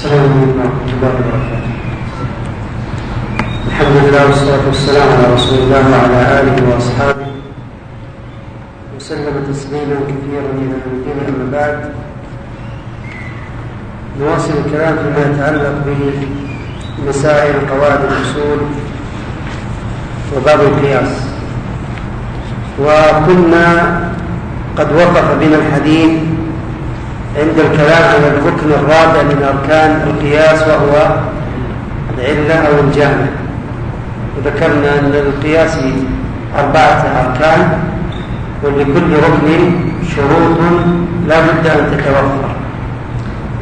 السلام عليكم ورحمة الله وبركاته. الحمد لله والصلاة والسلام على رسول الله وعلى آله وأصحابه. وسلم تسليما كثيرا إلى الدين أما بعد. نواصل الكلام فيما يتعلق بمسائل قواعد الأصول وباب القياس. وكنا قد وقف بنا الحديث عند الكلام على الركن الرابع من أركان القياس وهو العلة أو الجامع وذكرنا أن القياس أربعة أركان ولكل ركن شروط لا بد أن تتوفر.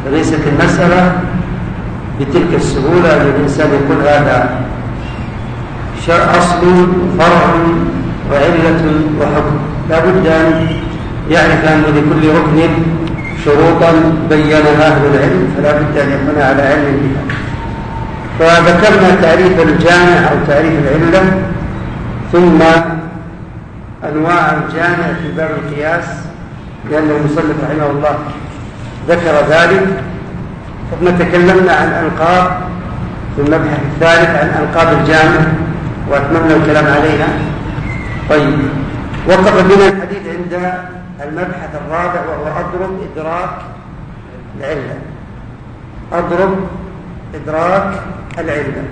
فليست المسألة بتلك السهولة أن الإنسان يقول هذا أصل فرع وعلة وحكم. لا بد أن يعرف أن لكل ركن شروطا بينها أهل العلم فلا بد أن يكون على علم بها. فذكرنا تعريف الجامع أو تعريف العلة ثم أنواع الجامع في باب القياس لأن المصنف رحمه الله ذكر ذلك. ثم تكلمنا عن ألقاب في المبحث الثالث عن ألقاب الجامع وأتممنا الكلام عليها. طيب وقف بنا الحديث عند المبحث الرابع وهو أضرب إدراك العلة. أضرب إدراك العلة.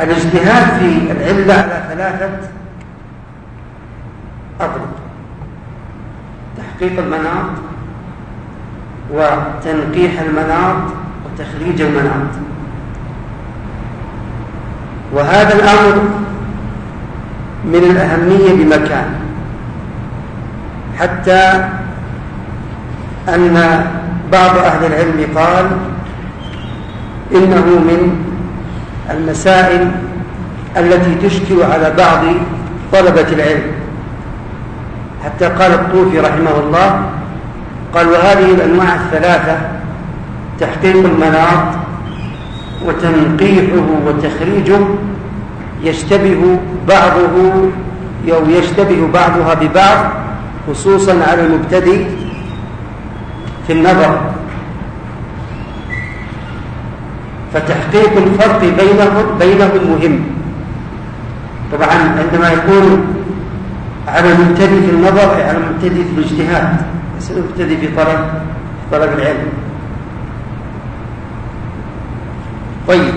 الاجتهاد في العلة على ثلاثة أضرب تحقيق المناط وتنقيح المناط وتخريج المناط. وهذا الأمر من الأهمية بمكان. حتى أن بعض أهل العلم قال إنه من المسائل التي تشكل على بعض طلبة العلم. حتى قال الطوفي رحمه الله قال وهذه الأنواع الثلاثة تحقيق المناط وتنقيحه وتخريجه يشتبه بعضه أو يشتبه بعضها ببعض خصوصا على المبتدئ في النظر. فتحقيق الفرق بينهم بينهم مهم. طبعا عندما يكون على المبتدئ في النظر على المبتدئ في الاجتهاد ليس المبتدئ في طلب في طلب العلم. طيب.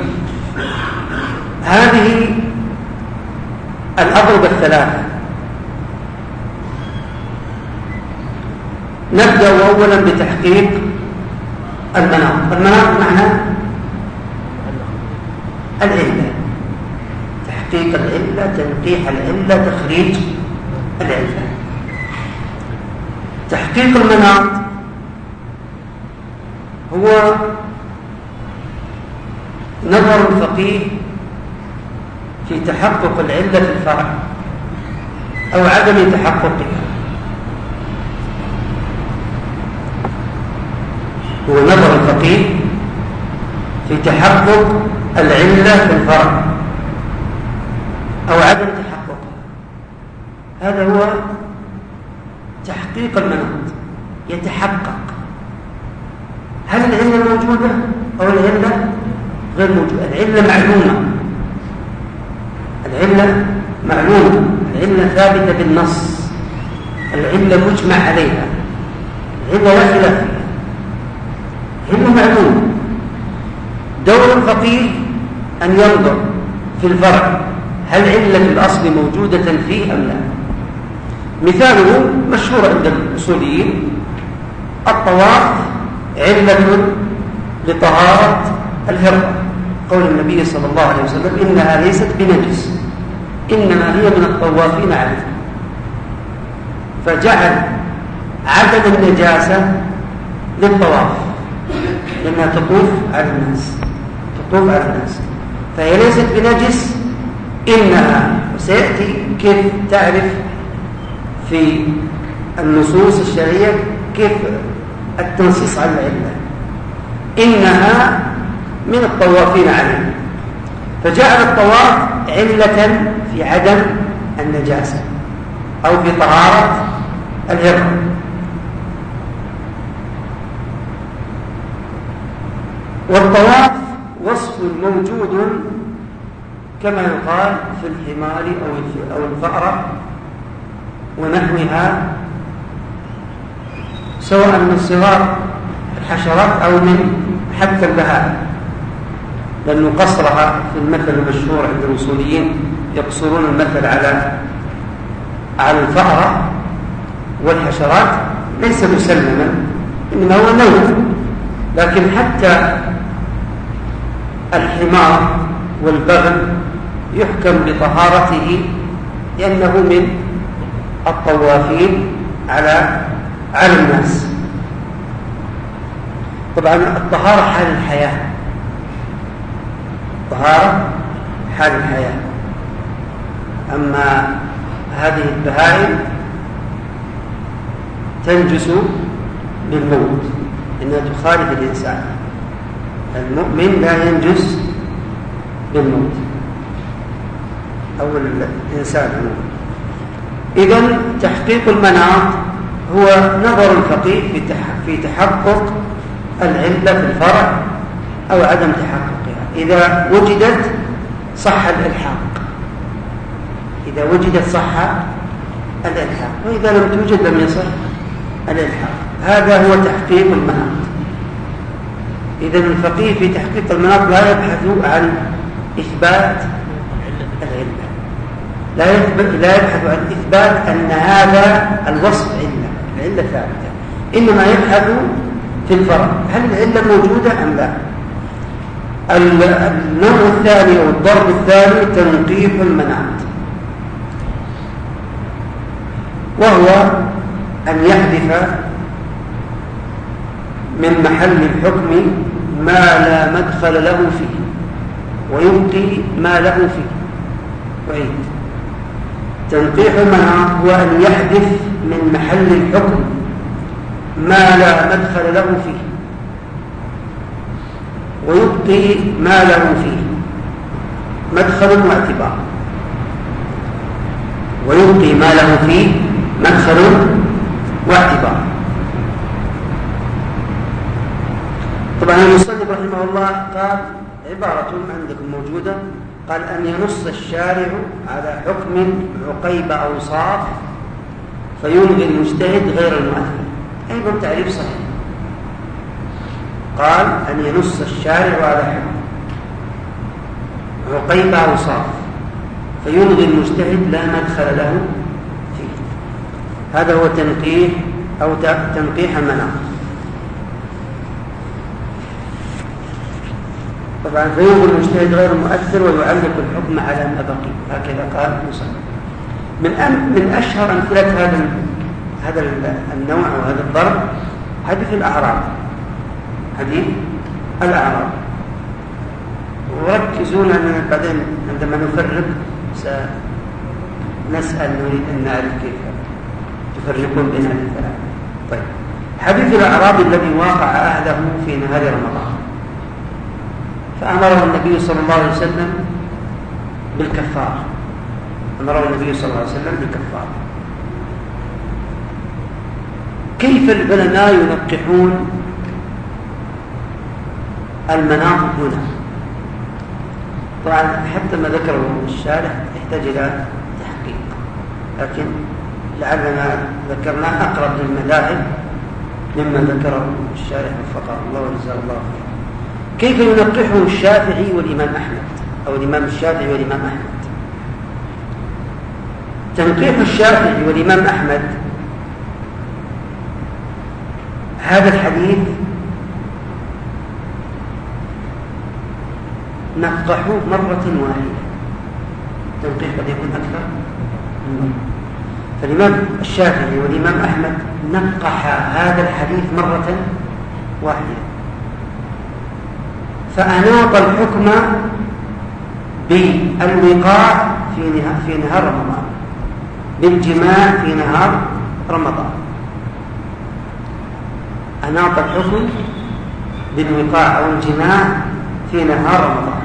هذه الأضرب الثلاثة نبدأ أولا بتحقيق المناط. المناط معناه العلة. تحقيق العلة تنقيح العلة تخريج العلة. تحقيق المناط هو نظر الفقيه في تحقق العلة في الفرع أو عدم تحققها. هو نظر الفقيه في تحقق العلة في الفرع أو عدم تحققها هذا هو تحقيق المناط يتحقق. هل العلة موجودة أو العلة غير موجودة؟ العلة معلومة. العلة معلومة. العلة ثابتة بالنص. العلة مجمع عليها. العلة لا خلاف علة معلومة دور الفقيه أن ينظر في الفرع. هل علة الأصل موجودة فيه أم لا؟ مثاله مشهور عند الأصوليين. الطواف علة لطهارة الهرة قول النبي صلى الله عليه وسلم إنها ليست بنجس إنما هي من الطوافين عليه. فجعل عدم النجاسة للطواف. لأنها تطوف على الناس. تطوف على الناس. فهي ليست بنجس إنها وسيأتي كيف تعرف في النصوص الشرعية كيف التنصيص على العلة إنها من الطوافين عليه فجعل الطواف علة في عدم النجاسة أو في طهارة الهرم والطواف وصف موجود كما يقال في الحمار أو الفأرة ونحوها سواء من صغار الحشرات أو من حتى البهائم لأنه قصرها في المثل المشهور عند الوصوليين يقصرون المثل على على الفأرة والحشرات ليس مسلما إنما هو نوع لكن حتى الحمار والبغل يحكم بطهارته لأنه من الطوافين على على الناس. طبعا الطهارة حال الحياة. الطهارة حال الحياة. أما هذه البهائم تنجس بالموت إنها تخالف الإنسان. المؤمن لا ينجس بالموت. أو الإنسان عموما إذا تحقيق المناط هو نظر الفقيه في تحقق العلة في الفرع أو عدم تحققها. إذا وجدت صح الإلحاق. إذا وجدت صح الإلحاق. وإذا لم توجد لم يصح الإلحاق. هذا هو تحقيق المناط. إذا الفقيه في تحقيق المناط لا يبحث عن إثبات العلة. لا لا يبحث عن إثبات أن هذا الوصف علة العلة ثابتة. إنما يبحث في الفرع. هل العلة موجودة أم لا؟ النوع الثاني أو الضرب الثاني تنقيح المناط. وهو أن يحذف من محل الحكم ما لا مدخل له فيه ويبقي ما له فيه. وعيد تنقيح المناط هو أن يحذف من محل الحكم ما لا مدخل له فيه ويبقي ما له فيه. مدخل واعتبار. ويبقي ما له فيه مدخل واعتبار. طبعا المصنف رحمه الله قال عبارة عندكم موجودة قال أن ينص الشارع على حكم عقيب أوصاف فيلغي المجتهد غير المؤثر أيضا تعريف صحيح. قال أن ينص الشارع على حكم عقيب أوصاف فيلغي المجتهد لا مدخل له فيه. هذا هو تنقيح أو تنقيح المناط طبعا فيلغي المجتهد غير المؤثر ويعلق الحكم على ما بقي. هكذا قال المصنف من أم من أشهر أمثلة هذا هذا النوع وهذا الضرب حديث الأعراب. حديث الأعراب. وركزوا لنا بعدين عندما نفرق سنسأل نريد أن نعرف كيف تفرقون بين هذه الثلاثة. طيب. حديث الأعراب الذي واقع أهله في نهار رمضان. فأمره النبي صلى الله عليه وسلم بالكفارة. أمره النبي صلى الله عليه وسلم بالكفارة. كيف العلماء ينقحون المناط هنا؟ طبعا حتى ما ذكره الشارح يحتاج إلى تحقيق. لكن لعلنا ذكرناه أقرب للمذاهب مما ذكره الشارح وفقه الله وجزاه الله خيرا. كيف ينقحه الشافعي والإمام أحمد؟ أو الإمام الشافعي والإمام أحمد. تنقيح الشافعي والإمام أحمد هذا الحديث نقحوه مرة واحدة. تنقيح قد يكون أكثر؟ فالإمام الشافعي والإمام أحمد نقح هذا الحديث مرة واحدة. فأناط الحكم بالوقاع في في نهار رمضان. بالجماع في نهار رمضان. أناط الحكم بالوقاع أو الجماع في نهار رمضان.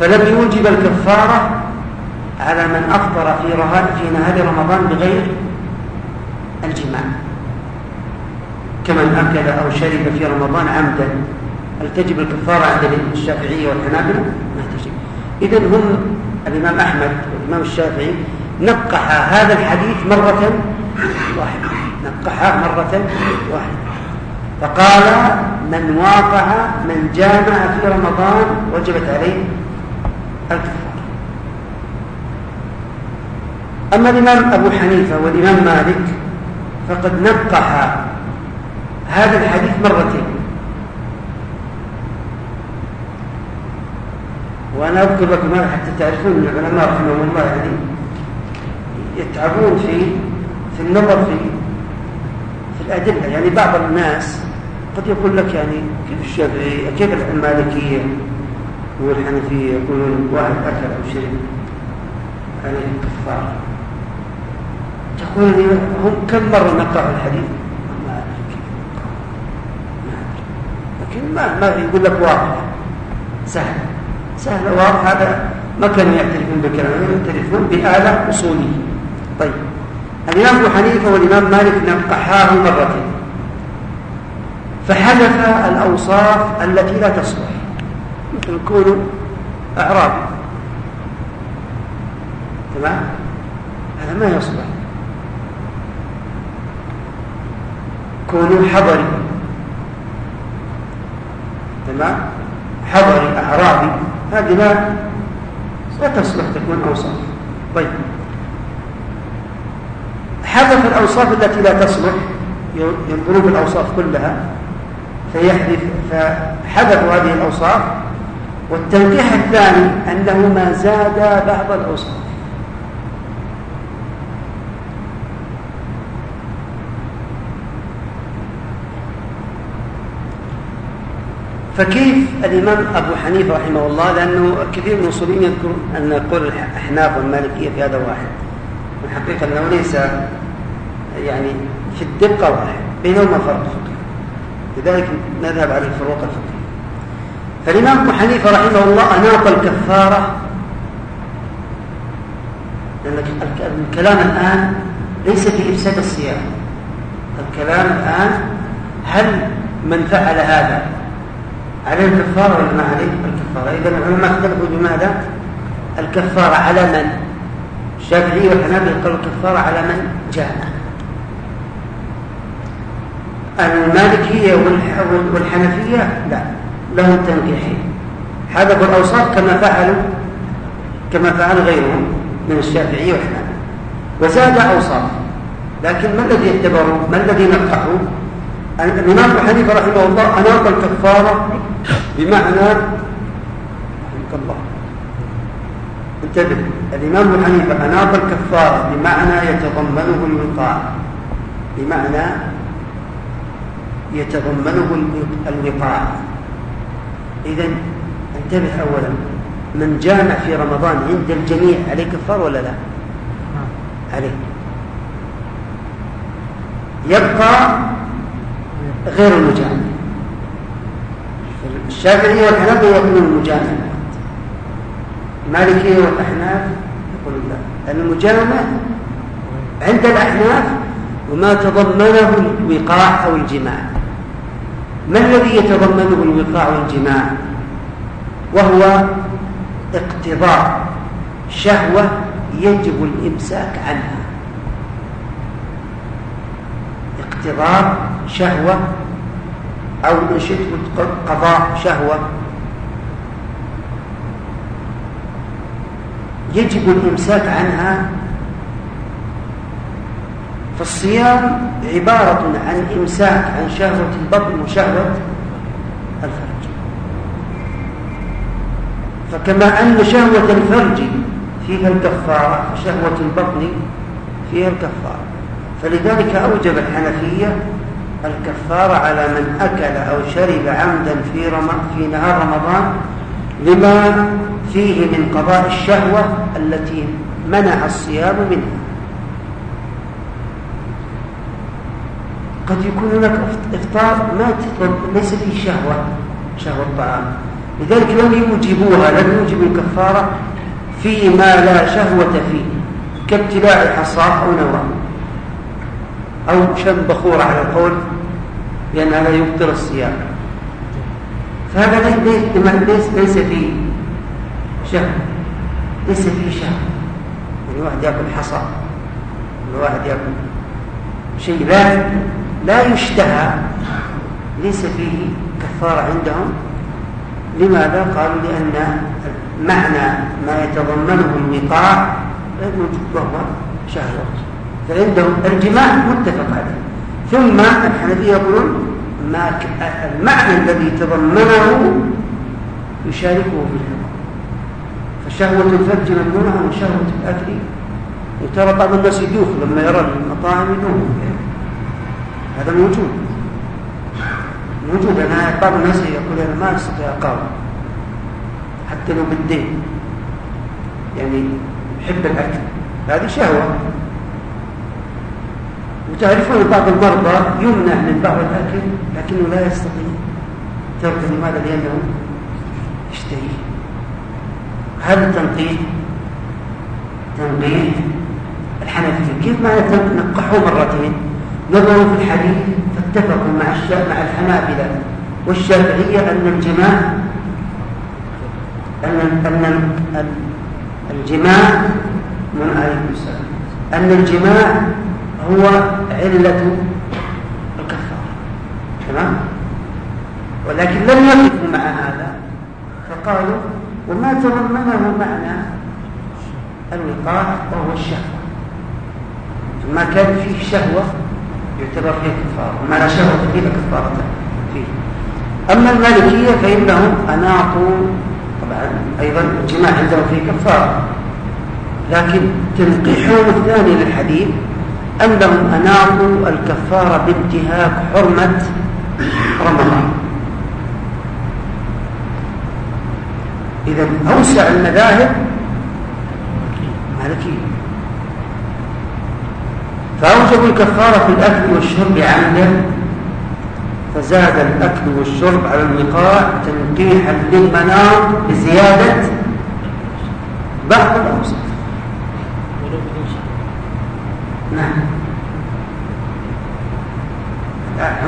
فلم يوجب الكفارة على من أفطر في في نهار رمضان بغير الجماع. كمن أكل أو شرب في رمضان عمدا. هل تجب الكفارة عند الشافعية والحنابلة؟ ما تجب. إذا هم الإمام أحمد والإمام الشافعي نقح هذا الحديث مرة واحدة. نقحه مرة واحدة. فقال من واقع من جامع في رمضان وجبت عليه الكفارة أما الإمام أبو حنيفة والإمام مالك فقد نقح هذا الحديث مرتين. وأنا أذكر لكم هذا حتى تعرفون أن العلماء رحمهم الله يعني يتعبون في في النظر في في الأدلة. يعني بعض الناس قد يقول لك يعني كيف الشافعي كيف المالكية والحنفية يقولون واحد أكل أو شرب عليه كفارة تقول هم كم مرة نقرأ الحديث؟ ما أدري كيف لكن ما ما يقول لك واضح سهل. سهل واضح هذا ما كانوا يعترفون بكلام يعترفون بآلة أصولية. طيب. الإمام أبو حنيفة والإمام مالك نقحاه مرتين. فحذف الأوصاف التي لا تصلح. مثل كونوا أعرابي تمام؟ هذا ما يصلح. كونوا حضري. تمام؟ حضري أعرابي. هذه لا. لا تصلح تكون أوصاف. طيب. حذف الأوصاف التي لا تصلح ينظرون بالأوصاف كلها فيحذف فحذفوا هذه الأوصاف والتنقيح الثاني أنه ما زاد بعض الأوصاف. فكيف الإمام أبو حنيفة رحمه الله؟ لأنه كثير من المصولين يذكر أن يقول الأحناف والمالكية في هذا واحد. الحقيقة أنه ليس يعني في الدقة واحد بينهما فرق. فقهي لذلك نذهب على الفروق الفقهية. فالإمام أبو حنيفة رحمه الله أناط الكفارة لأن الكلام الآن ليس في إفساد الصيام الكلام الآن هل من فعل هذا عليه الكفارة ولا ما عليه؟ الكفارة. إذا العلماء اختلفوا بماذا؟ الكفارة على من؟ الشافعي والحنابلة قالوا الكفارة على من؟ جامع المالكية والحنفية لا لهم تنقيحين حذفوا الأوصاف كما فعلوا كما فعل غيرهم من الشافعية والحنابلة. وزاد أوصاف. لكن ما الذي اعتبروا ما الذي نقحوا؟ الإمام أبو حنيفة رحمه الله أناط الكفارة بمعنى رحمك الله. انتبه الإمام أبو حنيفة أناط الكفارة بمعنى يتضمنه الوقاع بمعنى يتضمنه الوقاع. إذا انتبه أولا من جامع في رمضان عند الجميع عليه كفار ولا لا؟ عليه. يبقى غير المجامع الشافعية والحنابلة يقولون المجامع المالكية والأحناف يقولون لا. المجامع عند الأحناف وما تضمنه الوقاع أو الجماع. ما الذي يتضمنه الوقاع والجماع وهو اقتضاء شهوة يجب الإمساك عنها. اقتضاء شهوة أو إن شئت قضاء شهوة. يجب الإمساك عنها. فالصيام عبارة عن إمساك عن شهوة البطن وشهوة الفرج. فكما أن شهوة الفرج فيها الكفارة شهوة البطن فيها الكفارة. فلذلك أوجب الحنفية الكفارة على من أكل أو شرب عمدا في, رم... في نهار رمضان لما فيه من قضاء الشهوة التي منع الصيام منها. قد يكون هناك إفطار ما ليس فيه شهوة شهوة الطعام. لذلك لم يوجبوها لم يوجبوا الكفارة فيما لا شهوة فيه كابتلاع حصاة أو نواه. أو شم بخور على القول لأن هذا يبطل الصيام. فهذا ليس ليس فيه شهوة ليس فيه يعني واحد يأكل حصى ولا واحد يأكل شيء لا لا يشتهى. ليس فيه كفارة عندهم. لماذا؟ قالوا لأن معنى ما يتضمنه الوقاع غير موجود وهو شهوة فعندهم الجماع متفق عليه ثم الحنفية يقولون المعنى الذي تضمنه يشاركه في الحكم فشهوة الفرج ممنوعة وشهوة الأكل. وترى بعض الناس يدوخ لما يرى المطاعم يدوخ. هذا موجود. موجود. أنا بعض الناس يقول أنا ما أستطيع أقاوم حتى لو بالدين. يعني يحب الأكل. هذه شهوة. وتعرفون بعض المرضى يمنع من بعض الأكل لكنه لا يستطيع. تعرف لماذا؟ لأنه يشتهي. هذا تنقيح تنقيح الحنفية. كيف ما نقحوا مرتين؟ نظروا في الحديث فاتفقوا مع مع الحنابلة والشافعية أن الجماع أن أن الجماع من عليكم السلام. أن الجماع هو علة الكفارة. تمام؟ ولكن لم يقفوا مع هذا. فقالوا وما تضمنه معنى الوقاح وهو الشهوة. ما كان فيه شهوة يعتبر فيه كفارة. وما لا شهوة فيه كفارة فيه. أما المالكية فإنهم أناطوا طبعا أيضا الجماع عندهم فيه كفارة. لكن تنقيحهم الثاني للحديث أنهم أناطوا الكفارة بانتهاك حرمة رمضان. إذا أوسع المذاهب مالكية. فأوجبوا الكفارة في الأكل والشرب عمدا فزاد الأكل والشرب على الوقاع تنقيحا للمناط بزيادة بعض الأوسط نعم عموما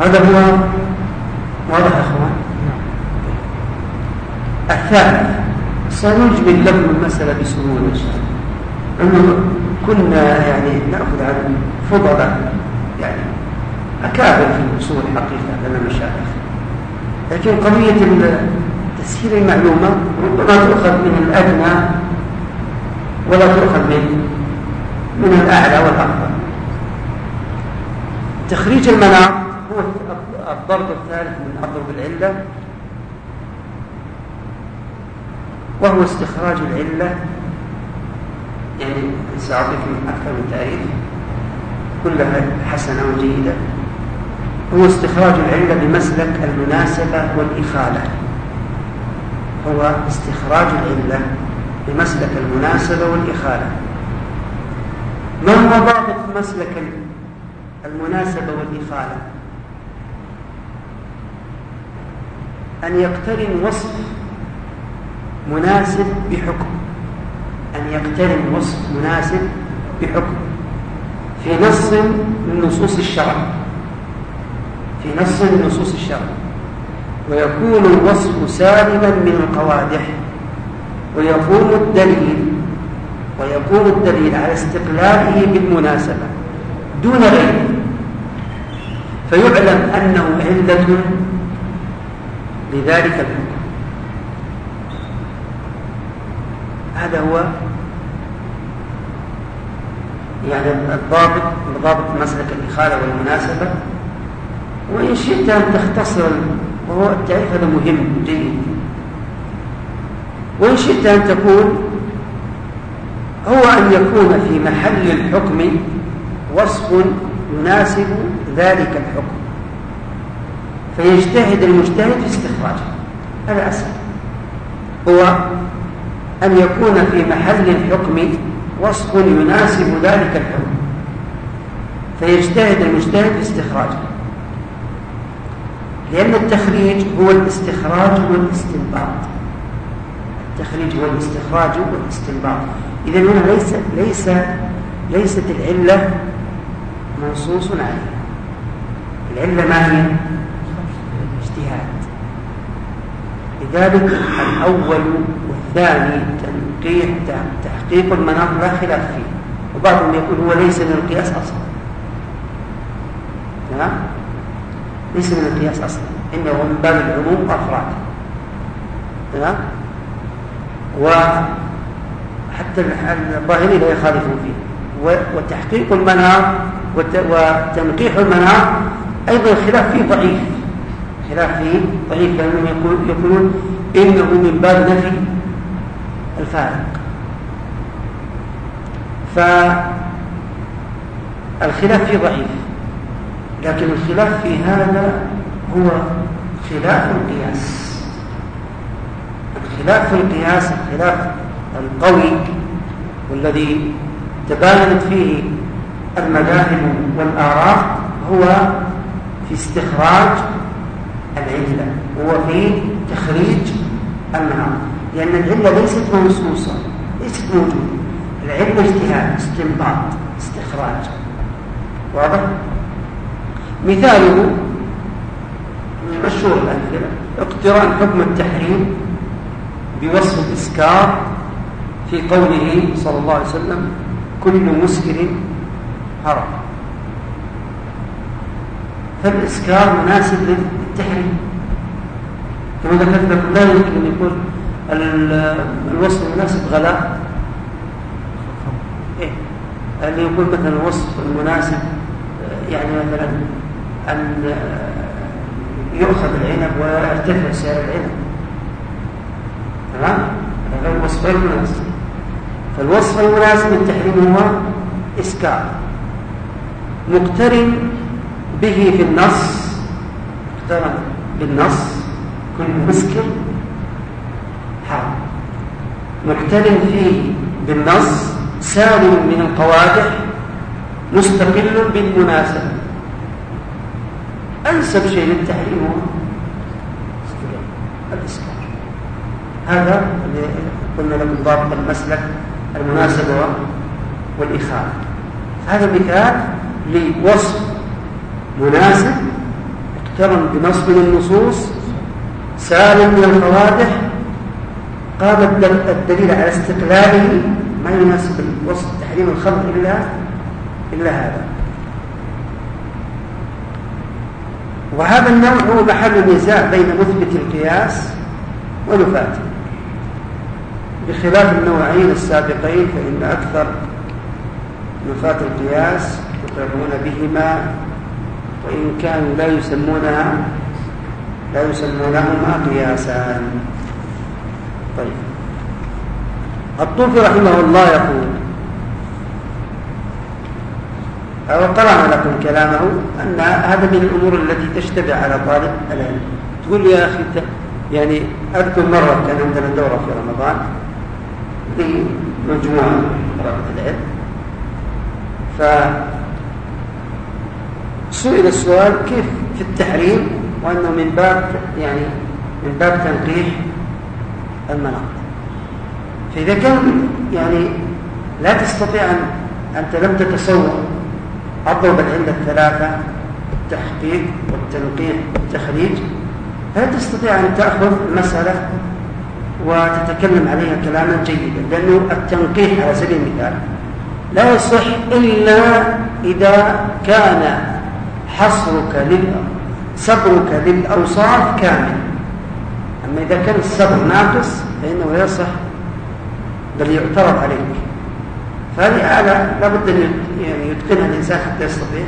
هذا هو واضح يا أخوان؟ الثالث سنجمل لكم المسألة بسهولة إن شاء الله. أنه كنا يعني نأخذ عن فضلاء يعني أكابر في الأصول حقيقة لنا مشايخ. لكن قضية تسهيل المعلومة ربما تؤخذ من الأدنى ولا تؤخذ من من الأعلى والأفضل تخريج المناط هو الضرب الثالث من أضرب العلة وهو استخراج العلة. يعني سأعطيكم أكثر من تعريف كلها حسنة وجيدة. هو استخراج العلة بمسلك المناسبة والإخالة. هو استخراج العلة بمسلك المناسبة والإخالة. ما هو ضابط مسلك المناسبة والإخالة؟ أن يقترن وصف مناسب بحكم. أن يقترن وصف مناسب بحكم. في نص من نصوص الشرع. في نص من نصوص الشرع. ويكون الوصف سالما من القوادح. ويقوم الدليل ويقوم الدليل على استقلاله بالمناسبة دون غيره. فيعلم أنه علة لذلك الحكم. هذا هو يعني الضابط ضابط مسلك الإخالة والمناسبة. وإن شئت أن تختصر وهو التعريف هذا مهم جيد. وإن شئت أن تقول هو أن يكون في محل الحكم وصف يناسب ذلك الحكم. فيجتهد المجتهد في استخراجه. هذا أسهل هو أن يكون في محل الحكم وصف يناسب ذلك الحكم. فيجتهد المجتهد في استخراجه. لأن التخريج هو الاستخراج والاستنباط. التخريج هو الاستخراج والاستنباط. إذا هنا ليس ليس ليست العلة منصوص عليه العلة ما هي؟ اجتهاد. لذلك الأول والثاني تنقيح تحقيق المناط لا خلاف فيه. وبعضهم يقول هو ليس من القياس أصلا. تمام؟ ليس من القياس أصلا. إنه من باب العموم أفراد. تمام؟ وحتى الظاهري لا يخالفون فيه. وتحقيق المنار وتنقيح المنار أيضا الخلاف فيه ضعيف. خلاف فيه ضعيف لأنهم يقولون إنه من باب نفي الفارق. فالخلاف فيه ضعيف لكن الخلاف في هذا هو خلاف القياس. الخلاف في القياس الخلاف القوي والذي تباينت فيه المذاهب والآراء هو في استخراج العلة هو في تخريج المناط لأن العلة ليست منصوصة ليست موجودة. العلة اجتهاد استنباط استخراج. واضح؟ مثاله مشهور الأمثلة اقتران حكم التحريم. بوصف الإسكار في قوله صلى الله عليه وسلم كل مسكر حرام. فالإسكار مناسب للتحريم. كما ذكرت لكم لا يمكن أن يكون الوصف المناسب غلاء. إيه؟ أن يكون مثلا الوصف المناسب يعني مثلا أن يؤخذ العنب ويرتفع سعر العنب. تمام؟ هذا الوصف غير مناسب فالوصف المناسب للتحريم هو إسكار مقترن به في النص مقترن بالنص كل مسكر حرام مقترن فيه بالنص سالم من القوادح مستقل بالمناسبة أنسب شيء للتحريم هو الإسكار هذا قلنا لكم ضابط المسلك المناسبة والإخاء. هذا مثال لوصف مناسب اقترن بنص من النصوص سالم من الفوادح قام الدليل على استقلاله ما يناسب وصف تحريم الخمر إلا إلا هذا. وهذا النوع هو محل نزاع بين مثبت القياس ونفاته بخلاف النوعين السابقين فإن أكثر نفاة القياس يقرون بهما وإن كانوا لا يسمونها لا يسمونهما قياسا طيب. الطوفي رحمه الله يقول وقرأنا لكم كلامه أن هذا من الأمور التي تشتبه على طالب العلم. تقول يا أخي يعني أذكر مرة كان عندنا دورة في رمضان. في مجموعة. طلبة العلم فسئل السؤال كيف في التحريم وأنه من باب يعني من باب تنقيح المناط فإذا كان يعني لا تستطيع أن أنت لم تتصور أضرب العلة الثلاثة التحقيق والتنقيح والتخريج فلا تستطيع أن تأخذ المسألة وتتكلم عليها كلاما جيدا لأنه التنقيح على سبيل المثال لا يصح إلا إذا كان حصرك صبرك للأوصاف كامل. أما إذا كان الصبر ناقص فإنه يصح بل يعترض عليك. فهذه آلة لابد أن يعني يتقنها الإنسان حتى يستطيع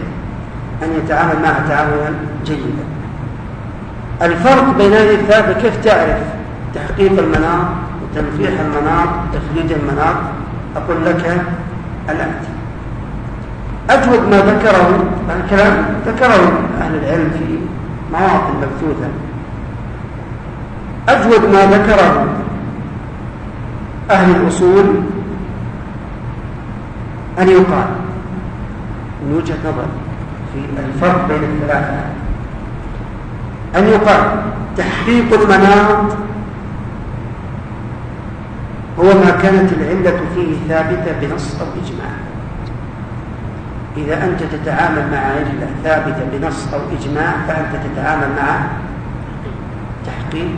أن يتعامل معها تعاملا جيدا. الفرق بين هذه الثلاثة كيف تعرف؟ تحقيق المناط وتنفيح المناط وتخريج المناط. أقول لك الآتي. أجود ما ذكره الكلام ذكره أهل العلم في مواطن مبثوثة. أجود ما ذكره أهل الأصول أن يقال من وجهة نظر في الفرق بين الثلاثة أن يقال تحقيق المناط هو ما كانت العلة فيه ثابتة بنص أو إجماع. إذا أنت تتعامل مع علة ثابتة بنص أو إجماع فأنت تتعامل مع تحقيق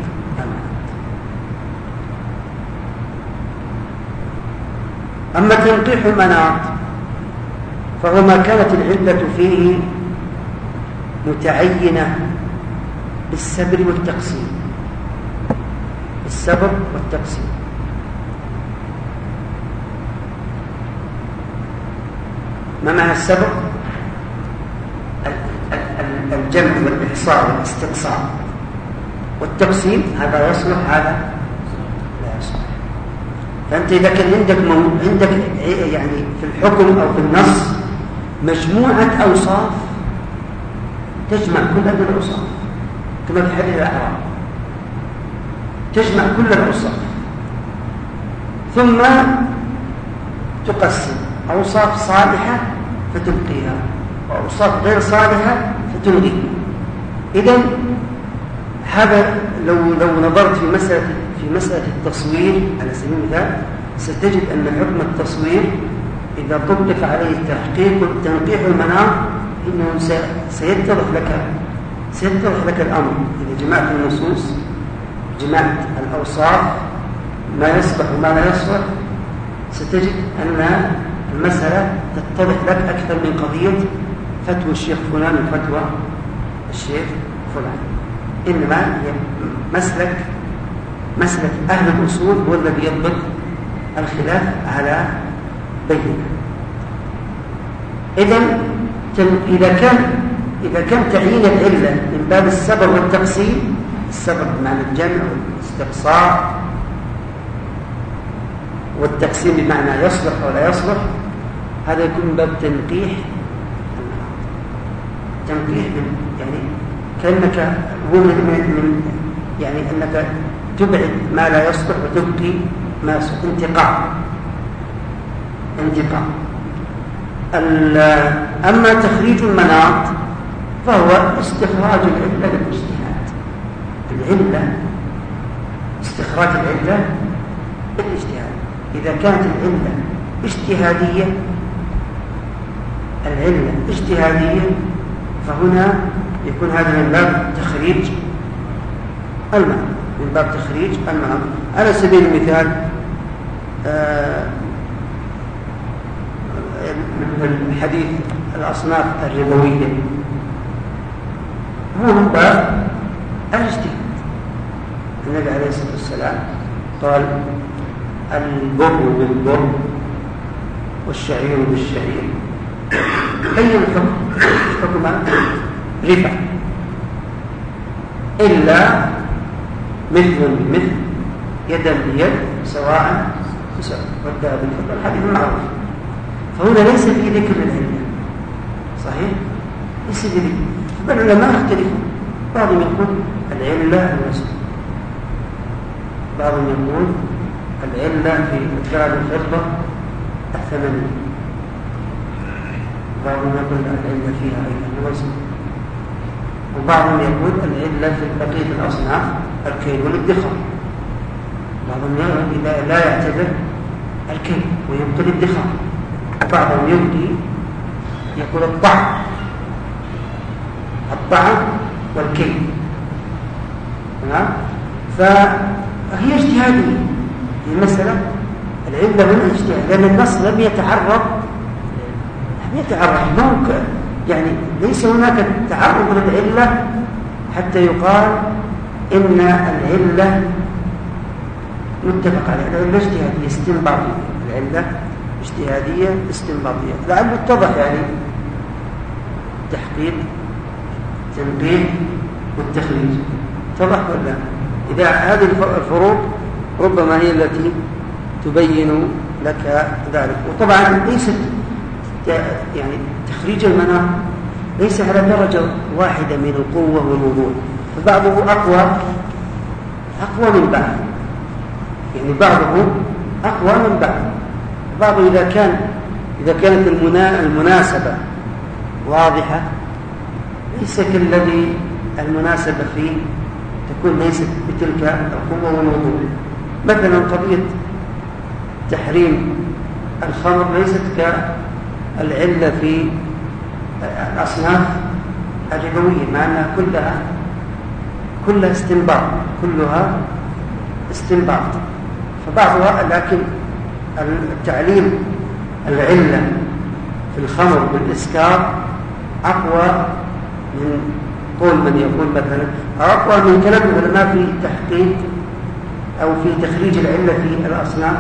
أما تنقيح المناط فهو ما كانت العلة فيه متعينة بالسبر والتقسيم. بالسبر والتقسيم. ما معنى السبر الجمع والإحصاء والاستقصاء. والتقسيم هذا يصلح هذا لا يصلح. فأنت إذا كان عندك عندك يعني في الحكم أو في النص مجموعة أوصاف تجمع كل هذه الأوصاف كما في حديث الأعراب. تجمع كل الأوصاف. ثم تقسم أوصاف صالحة فتبقيها وأوصاف غير صالحة فتلغي إذا هذا لو لو نظرت في مسألة في مسألة التصوير على سبيل المثال ستجد أن حكم التصوير إذا طبق عليه تحقيق تنقيح المنام إنه سيتضح لك سيتضح لك الأمر. إذا جمعت النصوص جمعت الأوصاف ما يصلح وما لا يصلح ستجد أن المسألة تتضح لك أكثر من قضية فتوى الشيخ فلان وفتوى الشيخ فلان. إنما هي مسلك مسلك أهل الأصول هو الذي يضبط الخلاف على بينه إذا إذا كان إذا كان تعيين العلة من باب السبب والتقسيم السبب بمعنى الجمع والاستقصاء والتقسيم بمعنى يصلح ولا يصلح هذا يكون من باب تنقيح. تنقيح من يعني كأنك هو من, من يعني أنك تبعد ما لا يصلح وتبقي ما انتقاء انتقاء أما تخريج المناط فهو استخراج العلة للاجتهاد. العلة استخراج العلة بالاجتهاد إذا كانت العلة اجتهادية العلة اجتهادية فهنا يكون هذا من باب تخريج المعنى من باب تخريج المعنى على سبيل المثال آه الحديث الأصناف الربوية. هو من باب الاجتهاد. النبي عليه الصلاة والسلام قال البر بالبر والشعير بالشعير. الحكم؟ حكم ربا إلا مثل بمثل يدا بيد سواء بسواء والذهب بالفضة الحديث المعروف. فهنا ليس في ذكر العلة. صحيح؟ ليس في ذكر. بل العلماء يختلفون. بعضهم يقول العلة الوزن بعضهم يقول العلة في الذهب الفضة الثمنية بعضهم يقول العلة فيها أيضا الوزن وبعضهم يقول العلة في بقية الأصناف الكيل والادخار. بعضهم لا يعتبر الكيل ويبقي الادخار. وبعضهم يبقي يقول الطعم الطعم والكيل. نعم فهي اجتهادية. هي مسألة العلة هنا اجتهاد لأن النص لم يتعرض يتعرض ممكن يعني ليس هناك تعرض للعلة حتى يقال إن العلة متفق عليها. العلة اجتهادية استنباطية. العلة اجتهادية استنباطية. لعل اتضح يعني تحقيق تنبيه والتخريج. اتضح ولا إذا هذه الفروق ربما هي التي تبين لك ذلك. وطبعا ليست يعني تخريج المنام ليس على درجة واحدة من القوة والوضوح فبعضه أقوى أقوى من بعض. يعني بعضه أقوى من بعض. بعضه إذا كان إذا كانت المناسبة واضحة ليس كالذي المناسبة فيه تكون ليست بتلك القوة والوضوح. مثلا قضية تحريم الخمر ليست العلة في الأصناف الربوية مع أنها كلها كلها استنباط كلها استنباط. فبعضها لكن التعليم العلة في الخمر بالإسكار أقوى من قول من يقول مثلا أقوى من كلام العلماء في تحقيق أو في تخريج العلة في الأصناف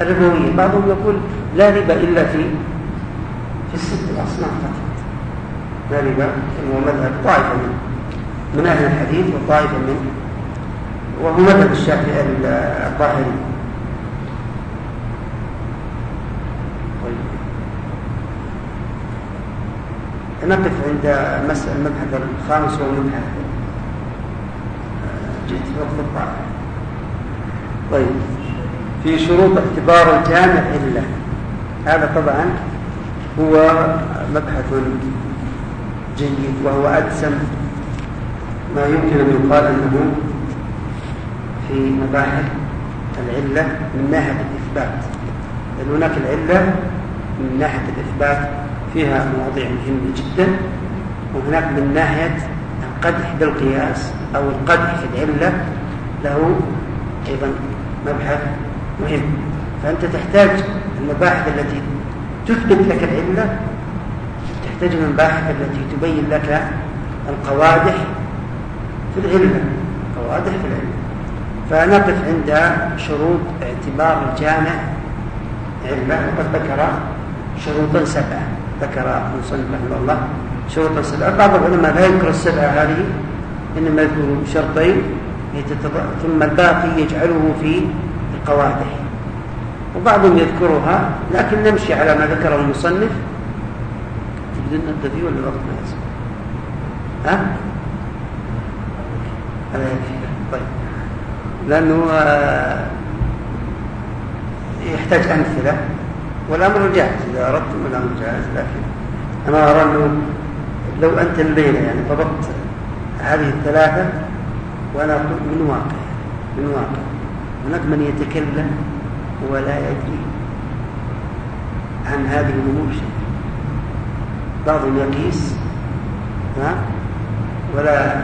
الربوية بعضهم يقول لا ربا إلا في الست الأصناف فقط ربا هو مذهب طائفة من من أهل الحديث وطائفة من وهو مذهب الشافعي الظاهري نقف عند المبحث الخامس وهو مبحث جئت في وقت الضعف طيب. في شروط اعتبار الجامع إلا. هذا طبعا هو مبحث جيد وهو أدسم ما يمكن أن يقال أنه في مباحث العلة من ناحية الإثبات. لأن هناك العلة من ناحية الإثبات فيها مواضيع مهمة جدا وهناك من ناحية القدح بالقياس أو القدح في العلة له أيضا مبحث مهم. فأنت تحتاج المباحث التي تثبت لك العلة تحتاج المباحث التي تبين لك القوادح في العلة قوادح في العلة. فنقف عند شروط اعتبار الجامع علة وقد ذكر شروطا سبعة. ذكر المصنف رحمه الله شروطا سبعة. بعض العلماء لا يذكر السبعة هذه إنما يذكر شرطين ثم الباقي يجعله في القوادح. وبعضهم يذكرها لكن نمشي على ما ذكره المصنف. تبدأ نبدأ فيه ولا الوقت ما يسمع ها؟ هذا يكفي. طيب. لأنه آه، يحتاج أمثلة والأمر جاهز. إذا أردتم الأمر جاهز لكن أنا أرى أنه لو أنت الليلة يعني ضبطت هذه الثلاثة وأنا أقول من واقع من واقع. هناك من يتكلم ولا يدري عن هذه الأمور شيء. بعضهم يقيس ها؟ ولا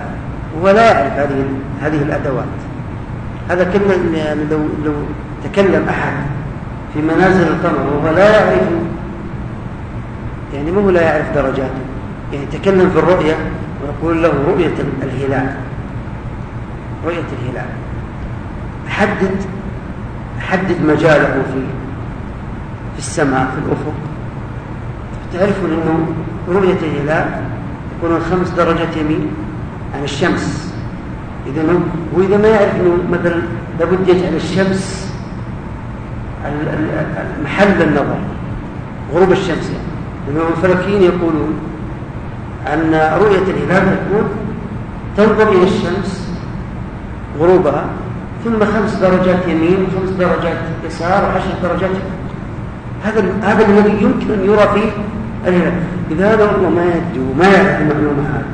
ولا يعرف هذه هذه الأدوات. هذا كلمة يعني لو لو تكلم أحد في منازل القمر وهو لا يعرف يعني ما هو لا يعرف درجاته يعني تكلم في الرؤية ويقول له رؤية الهلال. رؤية الهلال. حدد حدد مجاله في في السماء في الأفق. تعرفون أنه رؤية الهلال يكون خمس درجات يمين عن الشمس. إذا هو إذا ما يعرف أنه مثلا لابد يجعل الشمس محل النظر غروب الشمس يعني. لأنه الفلكيين يقولون أن رؤية الهلال تكون تنظر إلى الشمس غروبها ثم خمس درجات يمين وخمس درجات يسار وعشر درجات. هذا هذا الذي يمكن أن يرى فيه الهلال. إذا هذا هو ما يدري وما يعرف المعلومة هذه.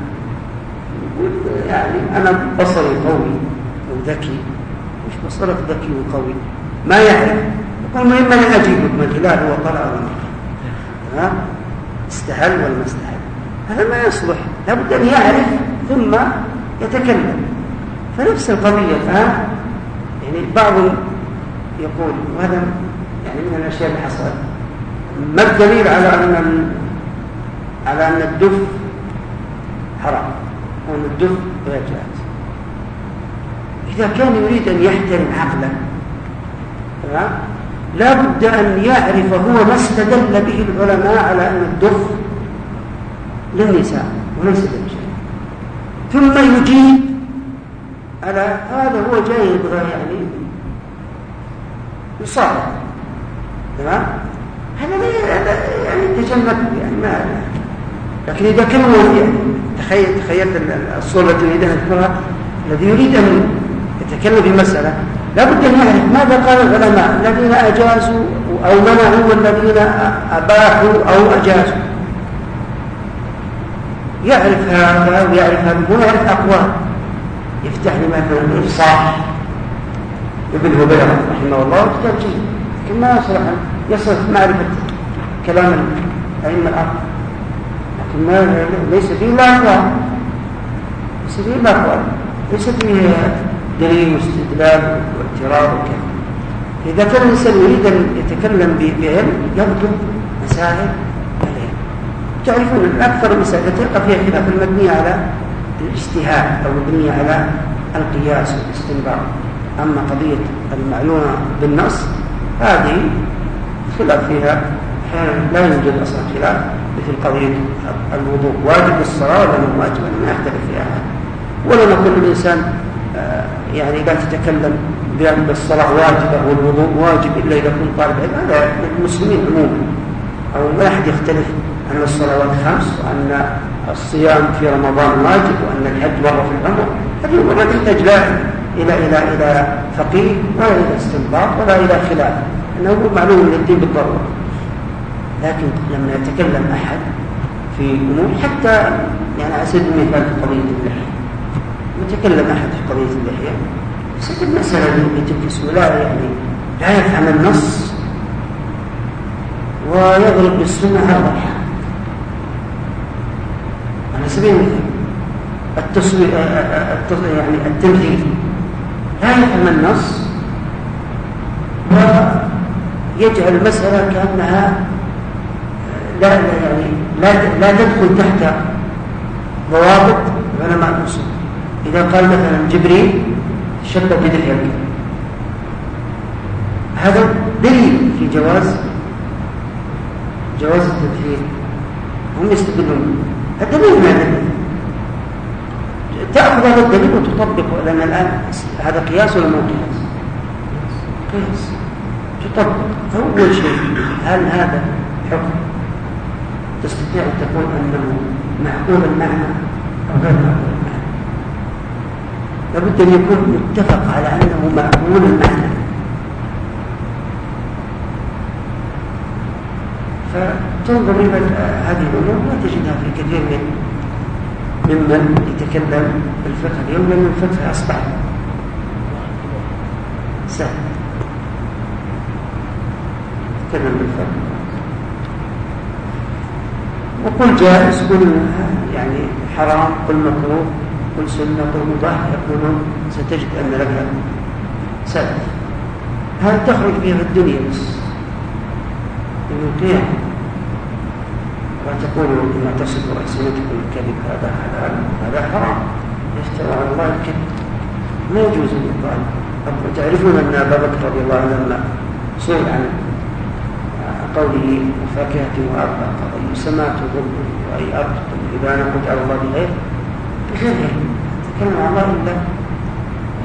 يعني أنا بصري قوي وذكي مش بصرك ذكي وقوي؟ ما يعرف يقول المهم أنا أجيب من الهلال هو طلع ولا ها؟ استهل ولا ما استهل هذا ما يصلح. لابد أن يعرف ثم يتكلم. فنفس القضية الآن. يعني بعض يقول وهذا يعني من الأشياء اللي حصلت. ما الدليل على أن على أن الدف حرام وأن الدف غير جائز؟ إذا كان يريد أن يحترم عقله لا بد أن يعرف هو ما استدل به العلماء على أن الدف للنساء وليس للرجال. ثم يجيب على هذا هو جاي يبغى يعني يصارع تمام؟ هذا يعني تجنب يعني ما لكن إذا كان يعني تخيل تخيلت الصورة التي يريد أن يذكرها الذي يريد أن يتكلم في مسألة لابد أن يعرف ماذا قال العلماء الذين أجازوا أو منعوا والذين أباحوا أو أجازوا. يعرف هذا ويعرف هذا ويعرف أقوال. يفتح لي مثلا الإفصاح ابن هبيرة رحمه الله كتاب جيد لكن ما يصلح يصلح معرفة كلام أئمة الأرض لكن ما ليس فيه إلا أقوال. ليس فيه إلا أقوال. ليس فيه دليل واستدلال واعتراض وكذا. إذا كان الإنسان يريد أن يتكلم بعلم يطلب مسائل العلم تعرفون أن أكثر المسائل تلقى فيها خلاف المبنية على الاجتهاد أو المبنية على القياس والاستنباط. أما قضية المعلومة بالنص هذه خلاف فيها. لا يوجد أصلا خلاف مثل قضية الوضوء. واجب للصلاة ولا واجب؟ أن يختلف فيها ولا نقول الإنسان آه، يعني لا تتكلم بأن الصلاة واجبة والوضوء واجب إلا إذا كنت طالب علم. هذا المسلمين عموما. أو ما أحد يختلف أن الصلوات خمس وأن الصيام في رمضان واجب وأن الحج مرة في العمر. هذه أمور تحتاج لا إلى إلى إلى فقيه ولا إلى استنباط ولا إلى خلاف أنه معلوم من الدين بالضرورة. لكن لما يتكلم أحد في أمور حتى يعني على سبيل المثال في قضية اللحية يتكلم أحد في قضية اللحية بس المسألة بتنفس ولا يعني لا يفهم النص ويضرب بالسنة على الحال على سبيل المثال التصوير يعني التمثيل لا يفهم النص. ويجعل المسألة كأنها لا يعني لا لا تدخل تحت ضوابط علماء الاصول إذا قال مثلا جبريل شبه بدحية هذا دليل في جواز جواز التدخين هم يستدلون. الدليل ما دليل تأخذ هذا الدليل وتطبقه. لأن الآن هذا قياس ولا مو قياس؟ قياس. تطبق. أول شيء هل هذا حكم؟ تستطيع أن تقول أنه معقول المعنى أو غير معقول المعنى؟ لابد أن يكون متفق على أنه معقول المعنى. فتنظر إلى هذه الأمور لا تجدها في كثير من ممن يتكلم بالفقه اليوم لأن الفقه أصبح. سهل. يتكلم بالفقه. وقل جائز قل يعني حرام قل مكروه قل سنة قل مباح يقولون ستجد أن لك سبب. هل تخرج في الدنيا بس؟ القيامة وتقول بما تصف ألسنتكم الكذب هذا حلال هذا حرام. يفترى على الله الكذب ما يجوز أن يقال. تعرفون أن أبا بكر رضي الله عنه لما سئل عن قوله وفاكهة وأرض أي سماء تضر وأي أرض إذا أنا قلت على الله بغير. بغير. علم تكلم على الله إلا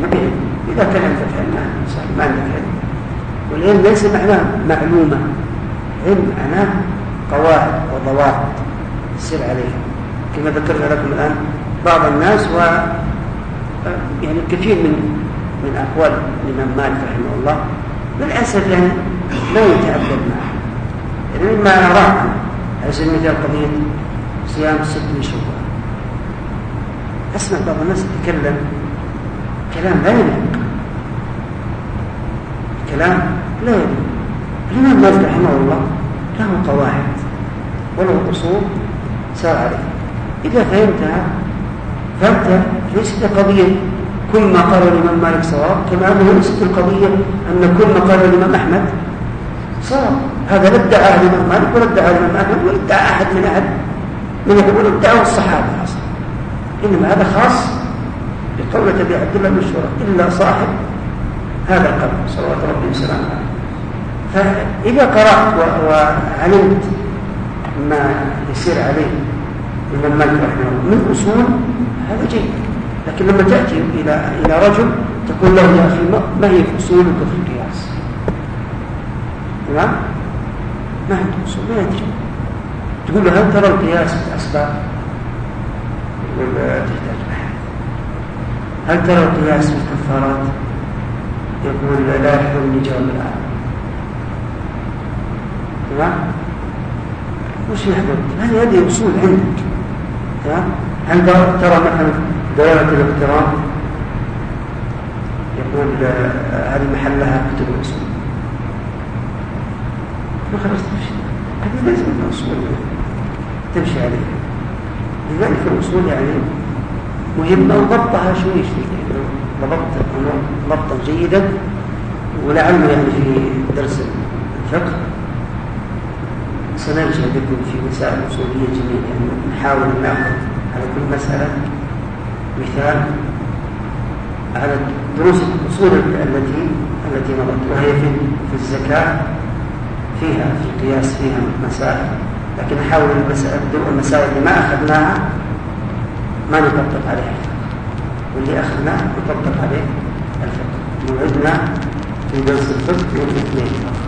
بعلم إذا عندك علم ما عندك علم. والعلم ليس معناه معلومة. علم معناه قواعد وضوابط تسير عليها كما ذكرنا لكم الآن بعض الناس و يعني كثير من من أقوال الإمام مالك رحمه الله للأسف يعني لا يتأكد معه. يعني مما أراه على سبيل المثال قضية صيام الست من شوال. أسمع بعض الناس يتكلم كلام لا يليق. كلام لا يليق. الإمام مالك رحمه الله له قواعد. وله أصول سار عليه. إذا فهمتها فهمت ليست قضية كل ما قال الإمام مالك صواب كما أنه ليست القضية أن كل ما قال الإمام أحمد صواب. هذا لا ادعاه الإمام مالك ولا ادعاه الإمام أحمد ولا ادعى أحد من أحد من يقول ادعاه الصحابة أصلا. إنما هذا خاص بقولة أبي عبد الله المشهورة إلا صاحب هذا القبر. صلوات ربي وسلامه عليه. فإذا قرأت وعلمت ما يسير عليه الإمام مالك من أصول هذا جيد. لكن لما تأتي إلى إلى رجل تقول له يا أخي ما هي أصولك في القياس؟ تمام؟ ما عنده أصول ما يدري. تقول له هل ترى القياس في الأسباب يقول تحتاج أحد. هل ترى القياس في الكفارات يقول لا يحرمني جواب الآن. تمام؟ وش يحضر هذه هذه أصول عندك تمام هل ترى مثلا دلالة الاقتران؟ يقول هذه محلها كتب الأصول. ما خرجت هذه لازم الأصول تمشي عليها. لذلك الأصول يعني مهمة وضبطها شوي شوي. يعني ضبط ضبطا جيدا ولعله يعني في درس الفقه. سننشأ بكم في مسائل أصولية جميلة. يعني نحاول أن نأخذ على كل مسألة مثال على دروس الأصول التي التي مضت. وهي في في الزكاة فيها في القياس فيها مسائل. لكن نحاول المسائل اللي ما أخذناها ما نطبق عليها. واللي أخذناه نطبق عليه الفقه. موعدنا في درس الفقه يوم الاثنين.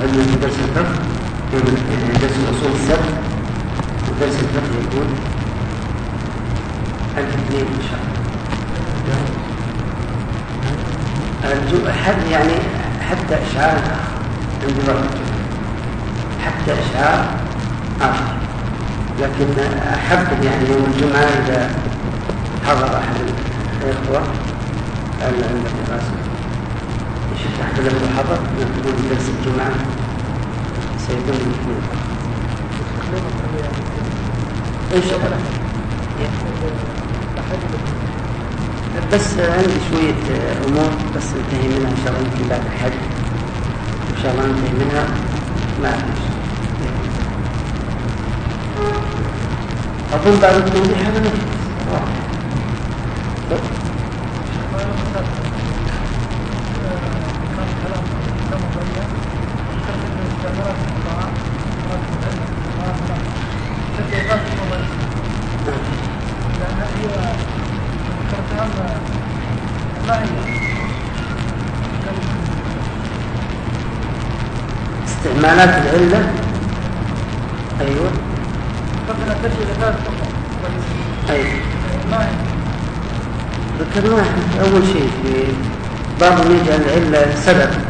موعدنا في درس الفقه درس الأصول السبت ودرس الفقه يكون الإثنين إن شاء الله. حد يعني حتى إشعار عندي وقت حتى إشعار آخر. لكن أحب يعني يوم الجمعة إذا حضر أحد الإخوة الدراسة. أحمد له حضر نقول درس الجمعة. سيكون الاثنين إن شاء الله. بس عندي شوية أمور بس انتهي منها إن شاء الله يمكن بعد الحج. إن شاء الله ننتهي منها. ما فيش أظن بعد التوضيح هذا نفس استعمالات العلة؟ أيوه. أيوه ذكرناه أول شيء في بعضهم يجعل العلة سبب.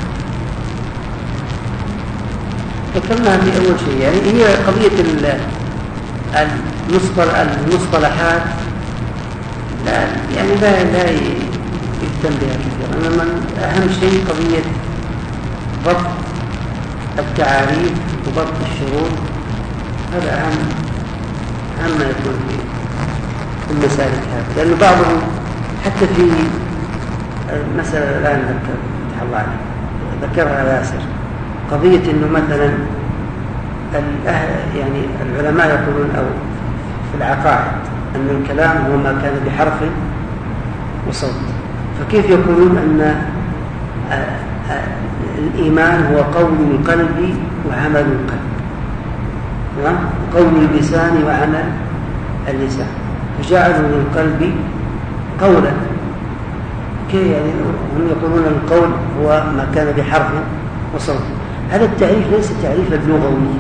ذكرناها في أول شيء يعني هي قضية المصطلحات. لا يعني لا لا يهتم بها كثيرا. انما أهم شيء قضية ضبط التعاريف وضبط الشروط. هذا أهم أهم ما يكون في المسالك هذه. لأنه بعضهم حتى في مسألة الآن ذكر الله ذكرها ياسر قضية أنه مثلا يعني العلماء يقولون أو في العقائد أن الكلام هو ما كان بحرف وصوت. فكيف يقولون أن الإيمان هو قول القلب وعمل القلب؟ قول اللسان وعمل اللسان. فجعلوا للقلب قولا. كيف يعني هم يقولون القول هو ما كان بحرف وصوت؟ هذا التعريف ليس تعريفا لغوي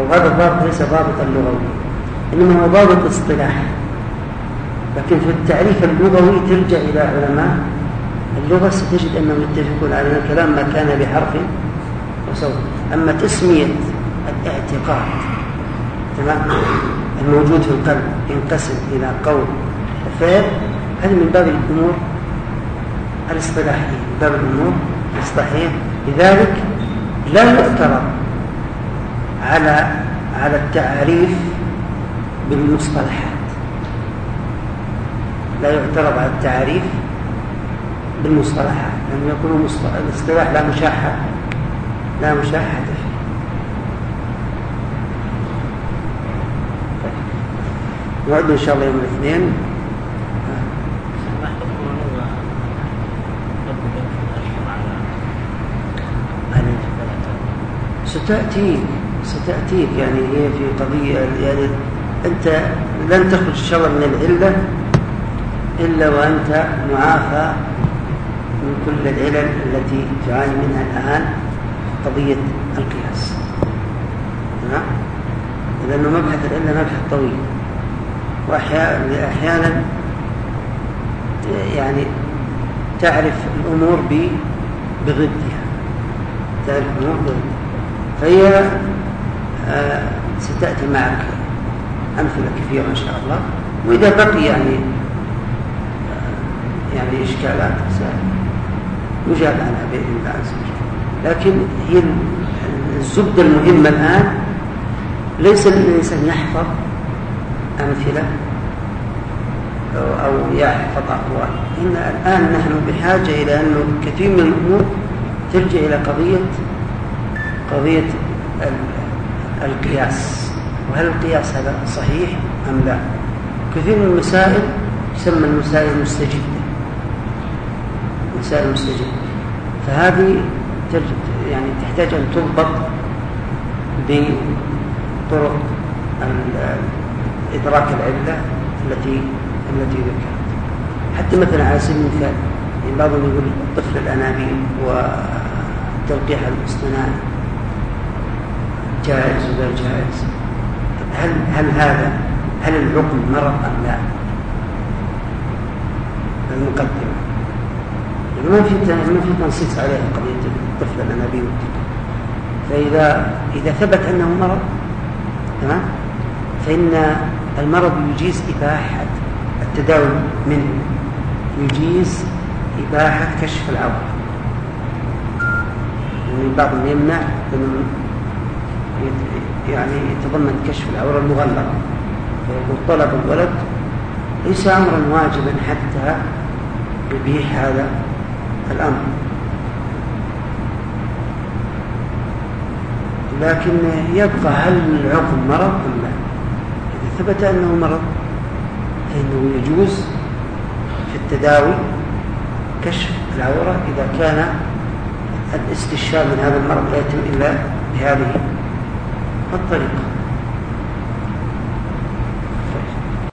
أو هذا الضابط ليس ضابطا لغويا إنما هو ضابط اصطلاحي لكن في التعريف اللغوي ترجع إلى علماء اللغة ستجد أنهم يتفقون على أن الكلام ما كان بحرف وصوت. أما تسمية الاعتقاد تمام الموجود في القلب ينقسم إلى قول وفعل هذه من باب الأمور الاصطلاحية من باب الأمور الاصطلاحية. لذلك لا يعترض على على التعريف بالمصطلحات. لا يعترض على التعريف بالمصطلحات. لأنه يكون الاصطلاح لا مشاحة. لا مشاحة. فيه إن شاء الله يوم الاثنين. ستأتيك ستأتيك يعني هي في قضية يعني أنت لن تخرج الله من العلة إلا وأنت معافى من كل العلل التي تعاني منها الآن قضية القياس. نعم لأنه مبحث العلة مبحث طويل. وأحيانا يعني تعرف الأمور بضدها تعرف الأمور بضدها فهي آه ستأتي معك أمثلة كثيرة إن شاء الله. وإذا بقي يعني يعني إشكالات يجاب عنها بإذن الله عز وجل. لكن هي الزبدة المهمة الآن ليس الإنسان يحفظ أمثلة أو يحفظ أقوال. إن الآن نحن بحاجة إلى أنه كثير من الأمور ترجع إلى قضية قضية القياس. وهل القياس هذا صحيح أم لا؟ كثير من المسائل تسمى المسائل المستجدة. مسائل مستجدة فهذه يعني تحتاج أن تضبط بطرق إدراك العلة التي التي ذكرت. حتى مثلا على سبيل المثال يعني بعضهم يقول طفل الأنابيب وتلقيح المصطنعات جائز وغير جائز؟ هل هل هذا هل الحكم مرض أم لا؟ المقدمة. يعني ما في ما في تنصيص عليها قضية الطفل الانابيب فإذا إذا ثبت أنه مرض تمام؟ فإن المرض يجيز إباحة التداوي منه. يجيز إباحة كشف العوره يعني بعضهم يمنع يعني يتضمن كشف العورة المغلقة فيقول طلب الولد ليس أمرا واجبا حتى يبيح هذا الأمر. لكن يبقى هل العقم مرض أم لا؟ إذا ثبت أنه مرض فإنه يجوز في التداوي كشف العورة إذا كان الاستشفاء من هذا المرض لا يتم إلا بهذه ったり。